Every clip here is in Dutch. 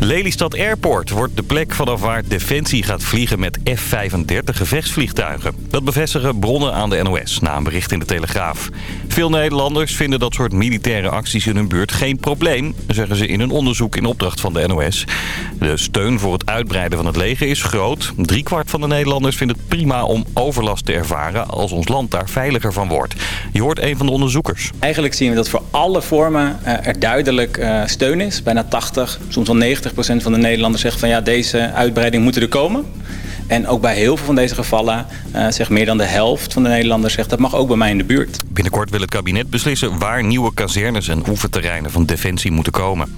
Lelystad Airport wordt de plek vanaf waar Defensie gaat vliegen met F-35 gevechtsvliegtuigen. Dat bevestigen bronnen aan de NOS na een bericht in de Telegraaf. Veel Nederlanders vinden dat soort militaire acties in hun buurt geen probleem, zeggen ze in een onderzoek in opdracht van de NOS. De steun voor het uitbreiden van het leger is groot. Driekwart van de Nederlanders vindt het prima om overlast te ervaren als ons land daar veiliger van wordt. Je hoort een van de onderzoekers. Eigenlijk zien we dat voor alle vormen uh, er duidelijk uh, steun is. Bijna 80, soms wel 90 procent van de Nederlanders zegt van ja, deze uitbreiding moet er komen. En ook bij heel veel van deze gevallen uh, zegt meer dan de helft van de Nederlanders zegt dat mag ook bij mij in de buurt. Binnenkort wil het kabinet beslissen waar nieuwe kazernes en oefenterreinen van Defensie moeten komen.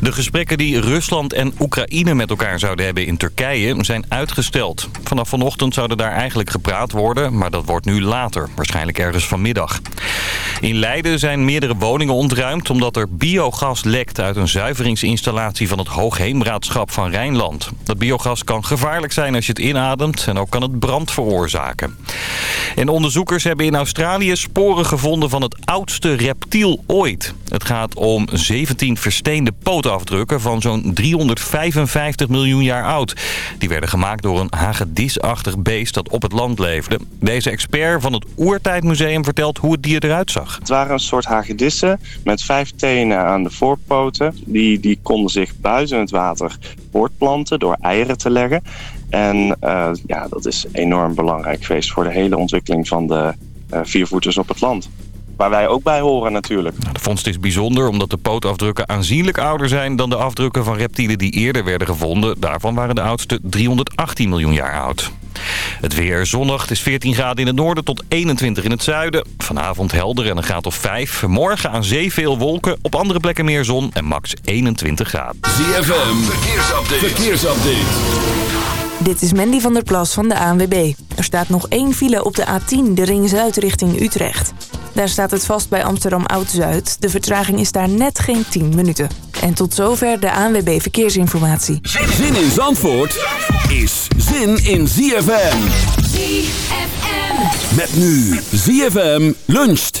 De gesprekken die Rusland en Oekraïne met elkaar zouden hebben in Turkije zijn uitgesteld. Vanaf vanochtend zouden daar eigenlijk gepraat worden, maar dat wordt nu later. Waarschijnlijk ergens vanmiddag. In Leiden zijn meerdere woningen ontruimd omdat er biogas lekt uit een zuiveringsinstallatie van het Hoogheemraadschap van Rijnland. Dat biogas kan gevaarlijk zijn als je het inademt en ook kan het brand veroorzaken. En onderzoekers hebben in Australië sporen gevonden van het oudste reptiel ooit. Het gaat om 17 versteende pootafdrukken van zo'n 355 miljoen jaar oud. Die werden gemaakt door een hagedisachtig beest dat op het land leefde. Deze expert van het Oertijdmuseum vertelt hoe het dier eruit zag. Het waren een soort hagedissen met vijf tenen aan de voorpoten. Die, die konden zich buiten het water voortplanten door eieren te leggen. En uh, ja, dat is enorm belangrijk geweest voor de hele ontwikkeling van de uh, viervoeters op het land. Waar wij ook bij horen natuurlijk. De vondst is bijzonder omdat de pootafdrukken aanzienlijk ouder zijn... dan de afdrukken van reptielen die eerder werden gevonden. Daarvan waren de oudste 318 miljoen jaar oud. Het weer zonnig. Het is 14 graden in het noorden tot 21 in het zuiden. Vanavond helder en een graad of 5. Morgen aan zee veel wolken. Op andere plekken meer zon en max 21 graden. ZFM. Verkeersupdate. Verkeersupdate. Dit is Mandy van der Plas van de ANWB. Er staat nog één file op de A10, de Ring Zuid richting Utrecht. Daar staat het vast bij Amsterdam Oud-Zuid. De vertraging is daar net geen 10 minuten. En tot zover de ANWB Verkeersinformatie. Zin in Zandvoort is zin in ZFM. ZFM. Met nu ZFM luncht.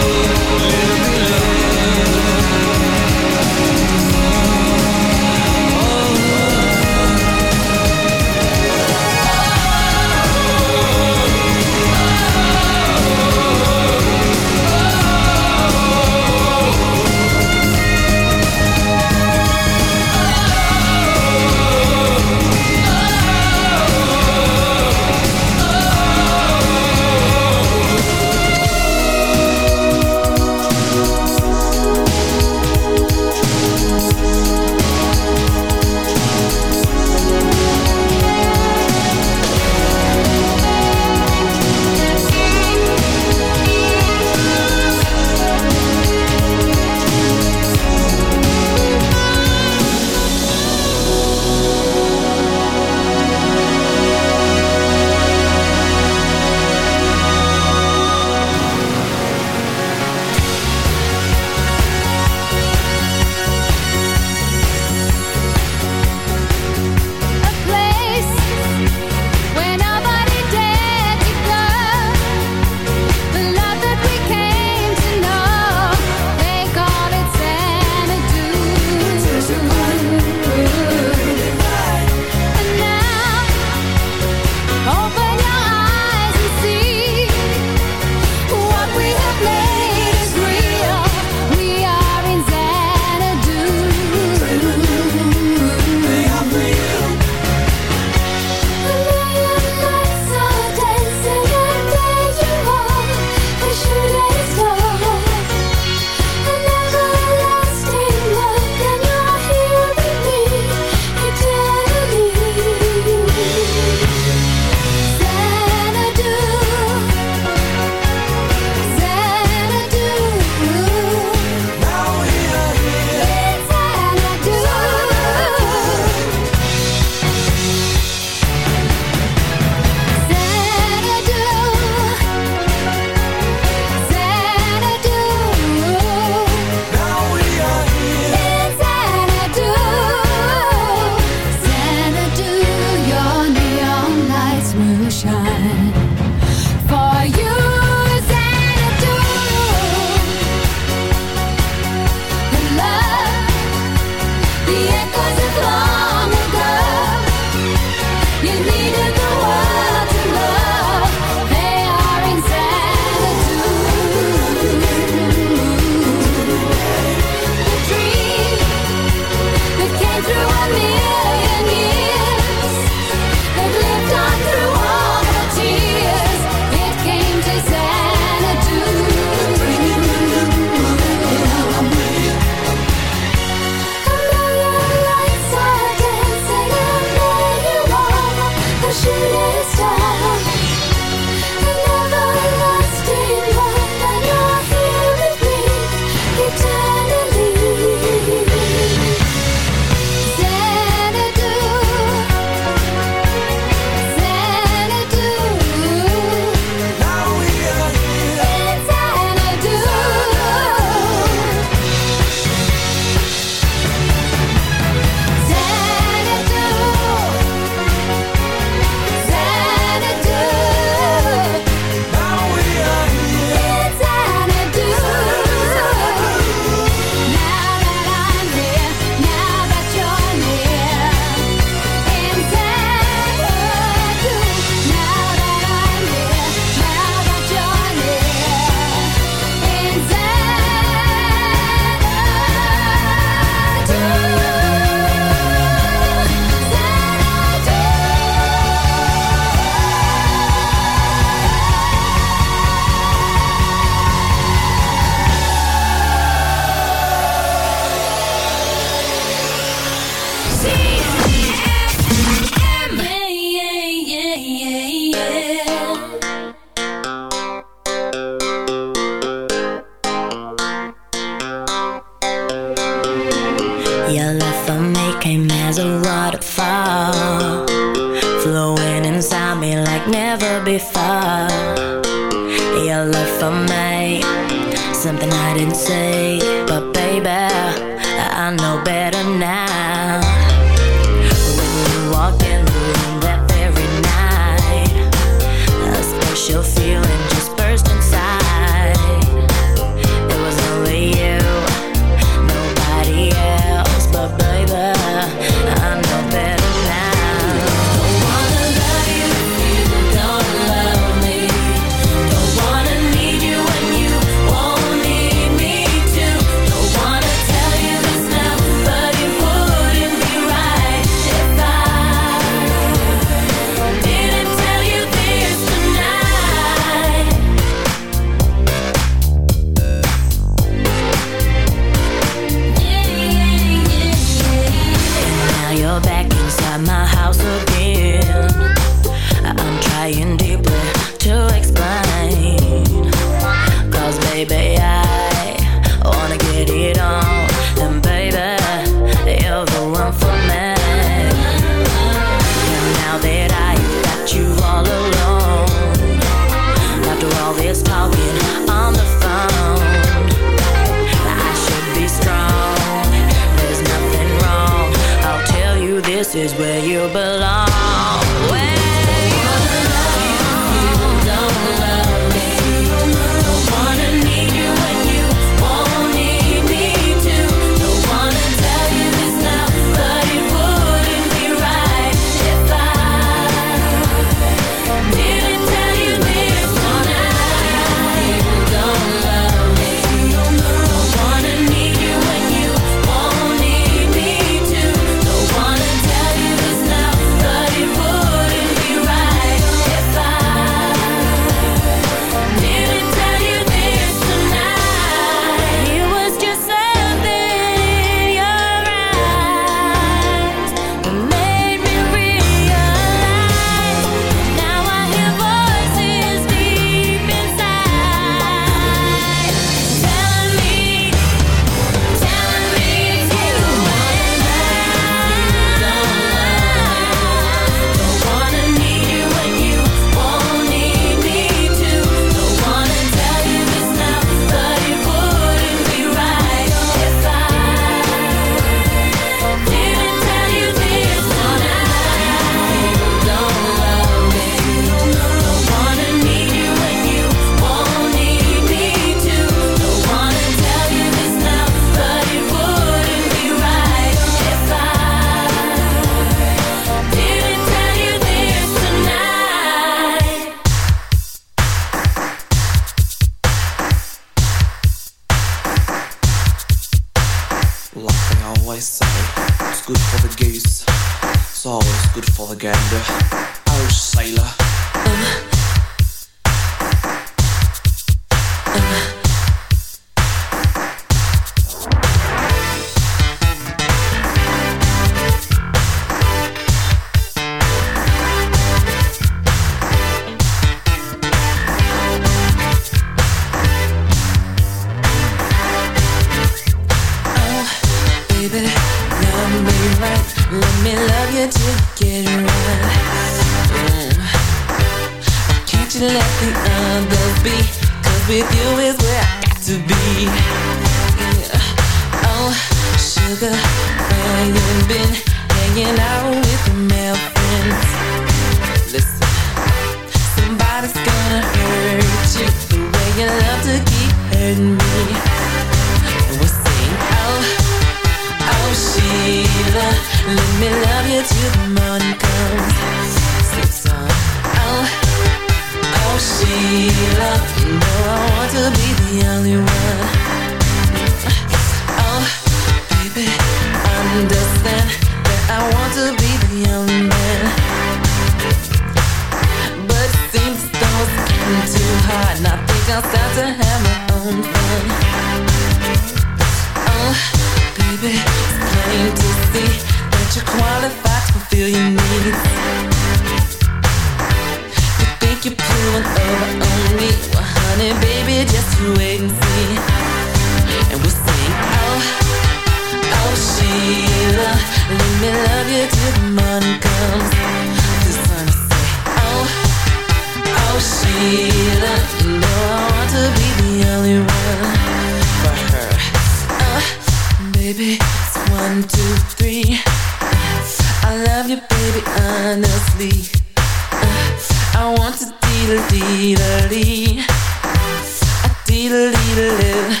I want to deedle deedle dee, a deedle deedle dee.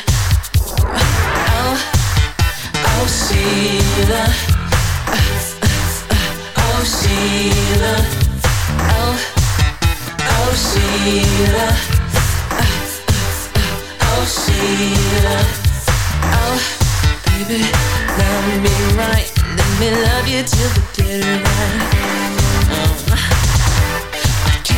Oh, oh Sheila, oh Sheila, oh, oh Sheila, oh Sheila, oh baby, love me right, let me love you till the dead of night. Oh,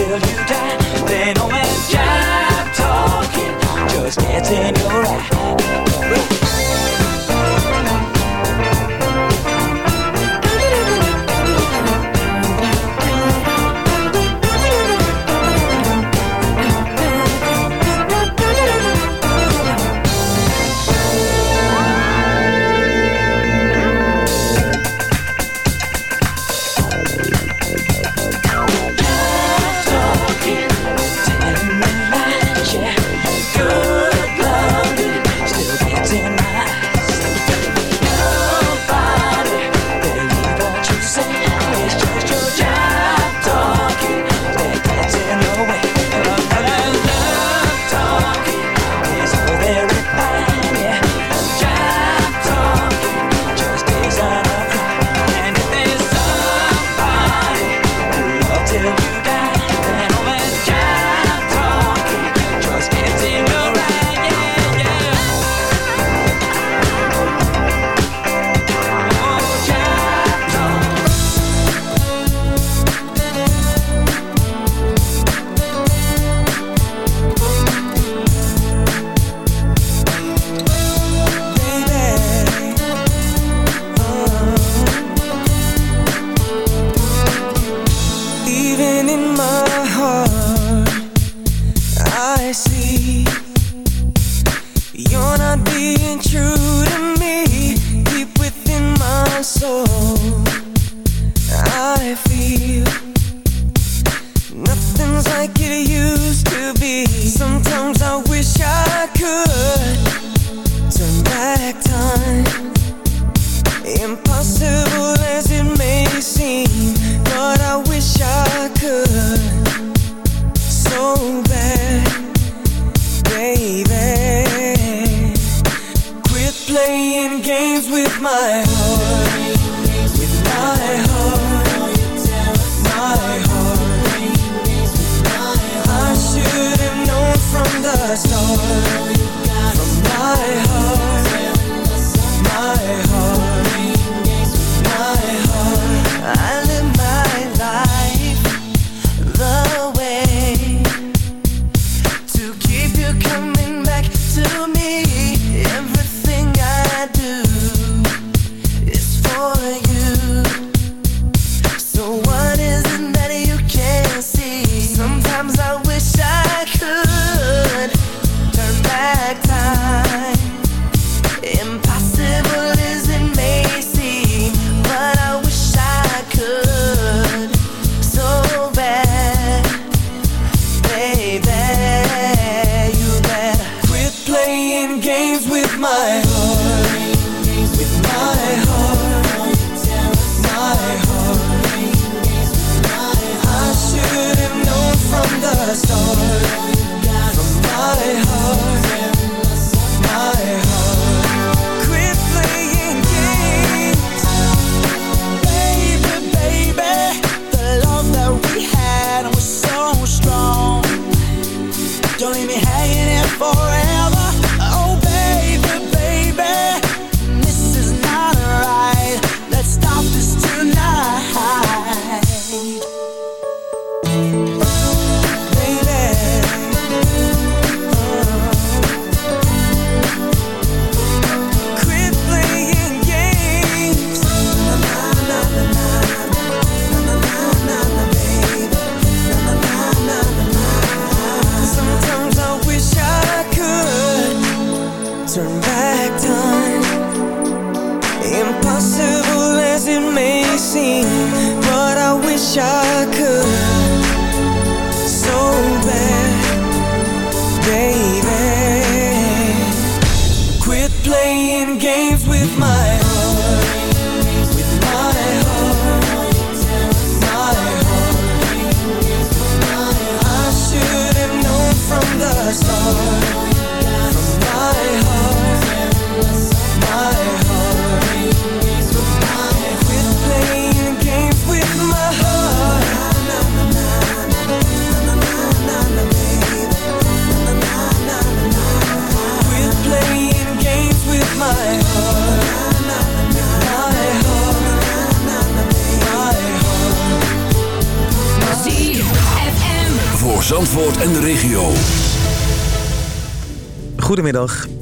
till you die, then all that job talking just in your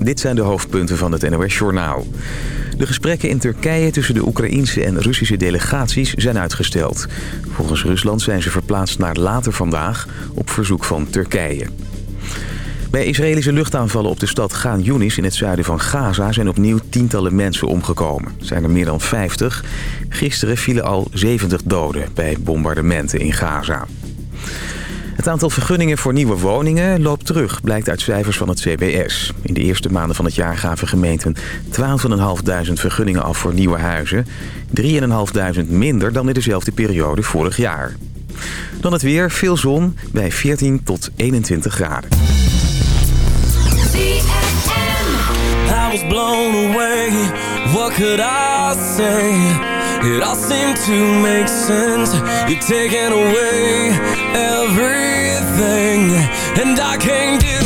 Dit zijn de hoofdpunten van het NOS-journaal. De gesprekken in Turkije tussen de Oekraïense en Russische delegaties zijn uitgesteld. Volgens Rusland zijn ze verplaatst naar later vandaag op verzoek van Turkije. Bij Israëlische luchtaanvallen op de stad Gaan Yunis in het zuiden van Gaza... zijn opnieuw tientallen mensen omgekomen. Zijn er meer dan 50. Gisteren vielen al 70 doden bij bombardementen in Gaza. Het aantal vergunningen voor nieuwe woningen loopt terug, blijkt uit cijfers van het CBS. In de eerste maanden van het jaar gaven gemeenten 12.500 vergunningen af voor nieuwe huizen. 3.500 minder dan in dezelfde periode vorig jaar. Dan het weer, veel zon, bij 14 tot 21 graden. and I can't do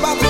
papá.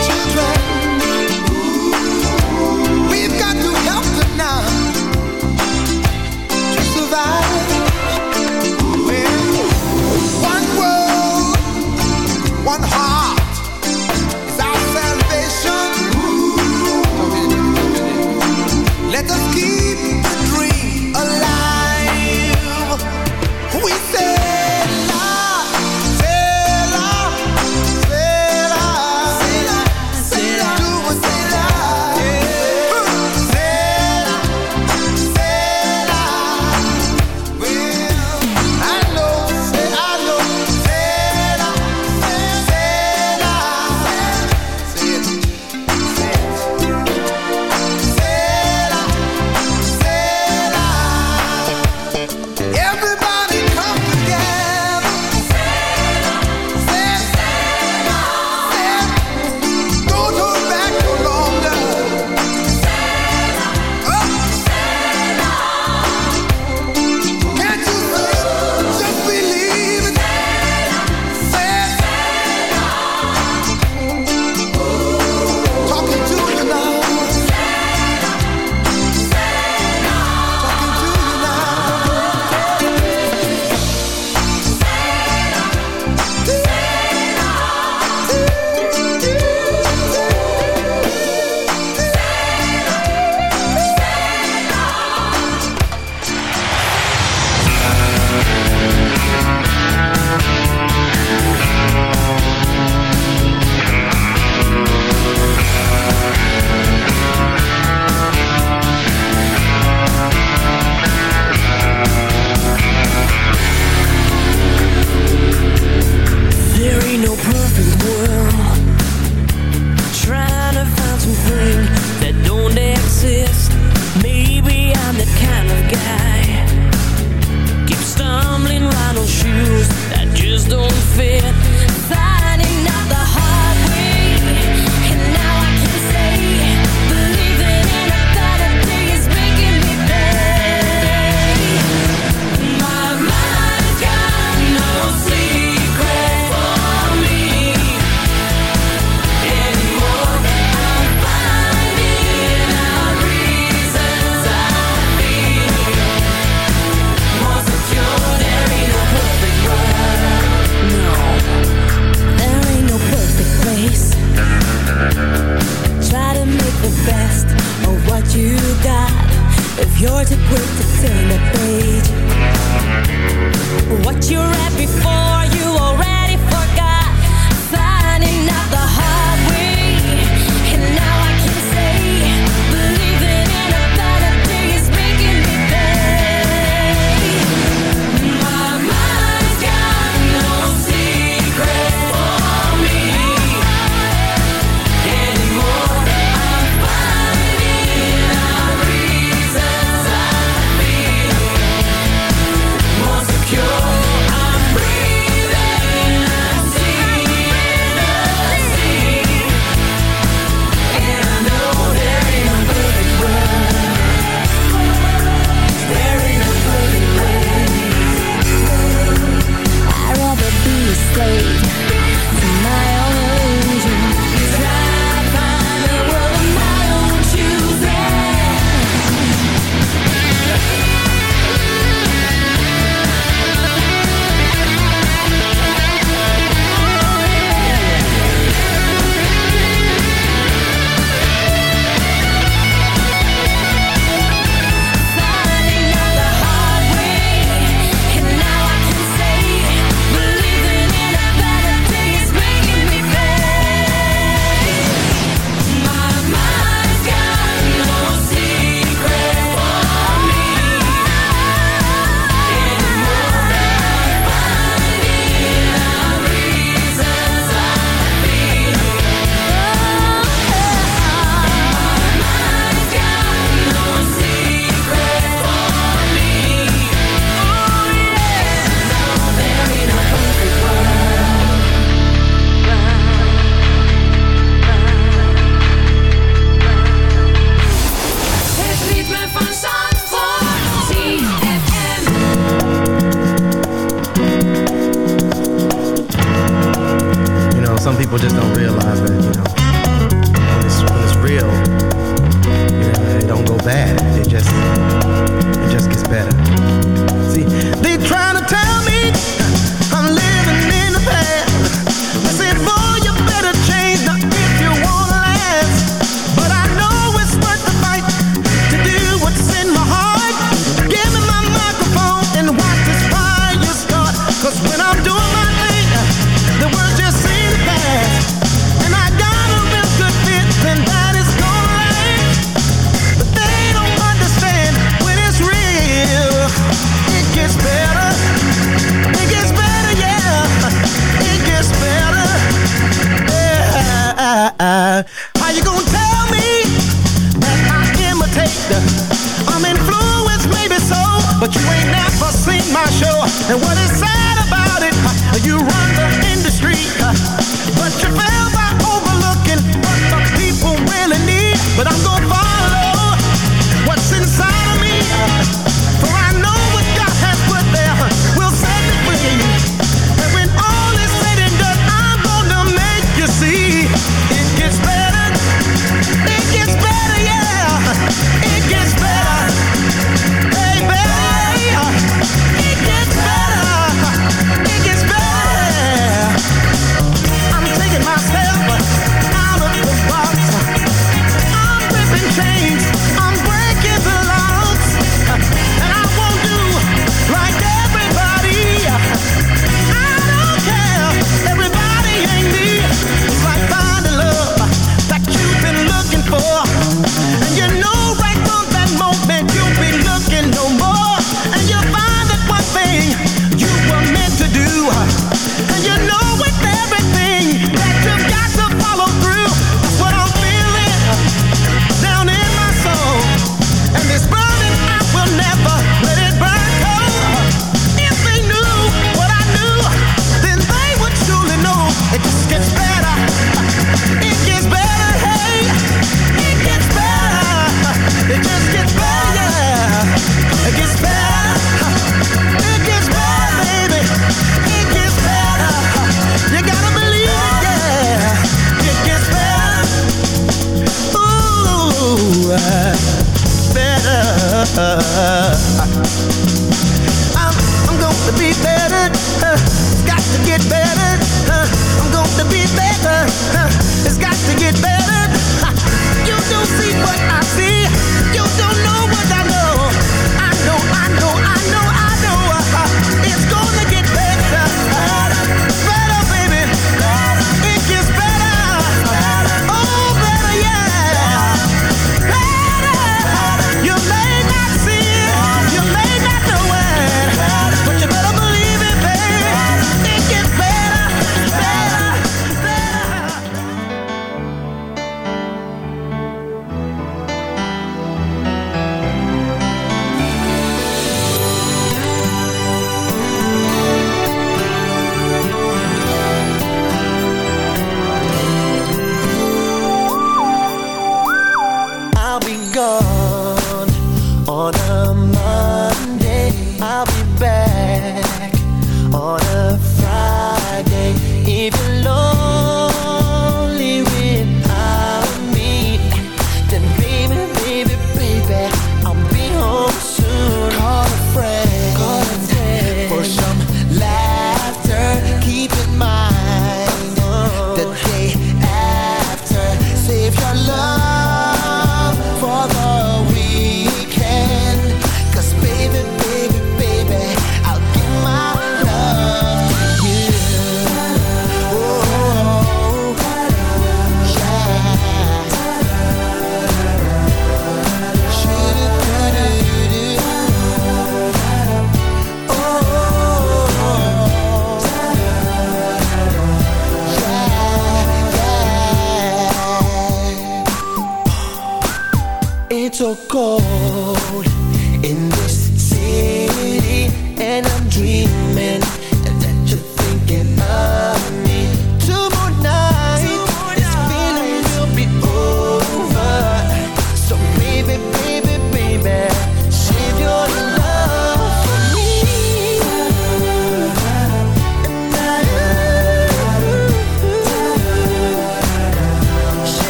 So cold